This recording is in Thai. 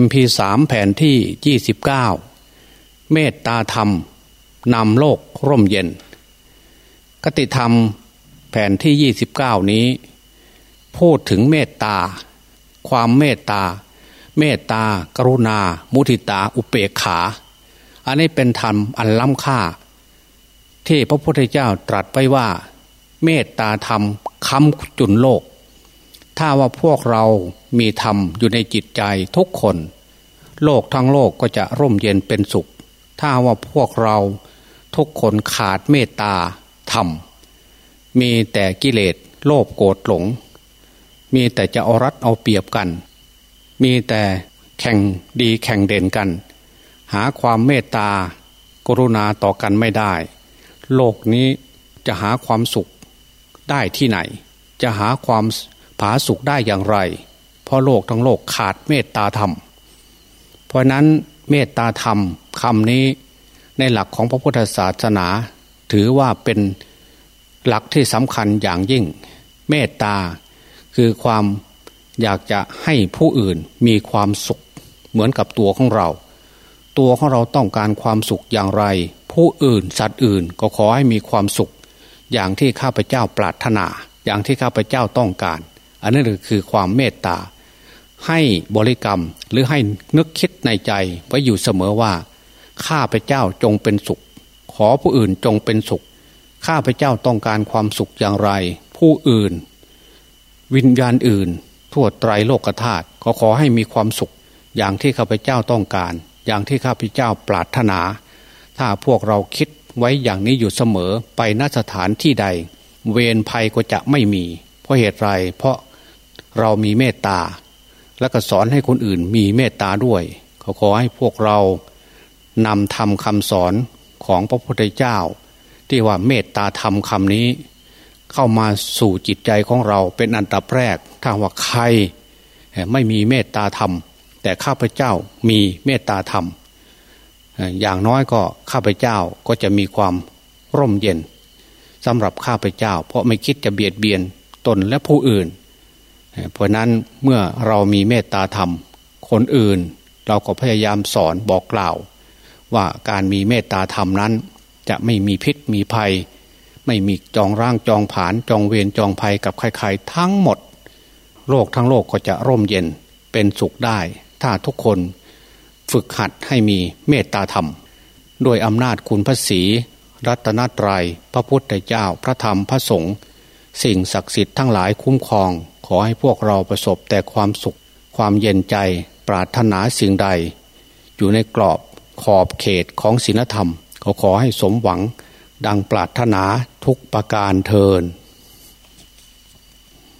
MP3 แผ่นที่ 29 เมตตาธรรมนำโลกร่มเย็น กติธรรมแผ่นที่ 29 นี้ พูดถึงเมตตา ความเมตตา เมตตากรุณา มุทิตาอุเปกขา อันนี้เป็นธรรมอันล้ำค่า ที่พระพุทธเจ้าตรัสไว้ว่า เมตตาธรรมค้ำจุนโลก ถ้าว่าพวกเรามีธรรมอยู่ในจิตใจทุกคน โลกทั้งโลกก็จะร่มเย็นเป็นสุข ถ้าว่าพวกเราทุกคนขาดเมตตาธรรม มีแต่กิเลสโลภโกรธหลง มีแต่จะเอารัดเอาเปรียบกัน มีแต่แข่งดีแข่งเด่นกัน หาความเมตตากรุณาต่อกันไม่ได้ โลกนี้จะหาความสุขได้ที่ไหน จะหาความ ผาสุขได้อย่างไร เพราะโลกทั้งโลกขาดเมตตาธรรม เพราะนั้นเมตตาธรรมคำนี้ในหลักของพระพุทธศาสนา ถือว่าเป็นหลักที่สำคัญอย่างยิ่ง เมตตาคือความอยากจะให้ผู้อื่นมีความสุขเหมือนกับตัวของเรา ตัวของเราต้องการความสุขอย่างไร ผู้อื่นสัตว์อื่นก็ขอให้มีความสุข อย่างที่ข้าพเจ้าปรารถนา อย่างที่ข้าพเจ้าต้องการ อันนั้นคือความเมตตา ให้บริกรรมหรือให้นึกคิดในใจไว้อยู่เสมอว่า ข้าพเจ้าจงเป็นสุข ขอผู้อื่นจงเป็นสุข ข้าพเจ้าต้องการความสุขอย่างไร ผู้อื่น วิญญาณอื่น ทั่วไตรโลกธาตุขอขอให้มีความสุข อย่างที่ข้าพเจ้าต้องการ อย่างที่ข้าพเจ้าปรารถนา ถ้าพวกเราคิดไว้อย่างนี้อยู่เสมอไปนสถานที่ใด เวรภัยก็จะไม่มี เพราะเหตุไรเพราะ เรามีเมตตา และก็สอนให้คนอื่นมีเมตตาด้วยขอขอให้พวกเรานำทำคำสอนของพระพุทธเจ้า ที่ว่าเมตตาธรรมคำนี้ เข้ามาสู่จิตใจของเราเป็นอันดับแรก ถ้าว่าใครไม่มีเมตตาธรรม แต่ข้าพเจ้ามีเมตตาธรรม อย่างน้อยก็ข้าพเจ้าก็จะมีความร่มเย็นสำหรับข้าพเจ้า เพราะไม่คิดจะเบียดเบียนตนและผู้อื่น เพราะนั้นเมื่อเรามีเมตตาธรรม คนอื่นเราก็พยายามสอนบอกกล่าว ว่าการมีเมตตาธรรมนั้น จะไม่มีพิษมีภัย ไม่มีจองร่างจองผานจองเวรจองภัยกับใครๆทั้งหมด โลกทั้งโลกก็จะร่มเย็นเป็นสุขได้ ถ้าทุกคนฝึกหัดให้มีเมตตาธรรมโดยอำนาจคุณพระศีรัตนตรยัยพระพุทธเจ้าพระธรรมพระสงฆ์สิ่งศักดิ์สิทธิ์ทั้งหลายคุ้มครอง ขอให้พวกเราประสบแต่ความสุขความเย็นใจปรารถนาสิ่งใด อยู่ในกรอบขอบเขตของศีลธรรม ขอขอให้สมหวังดังปรารถนาทุกประการเทิน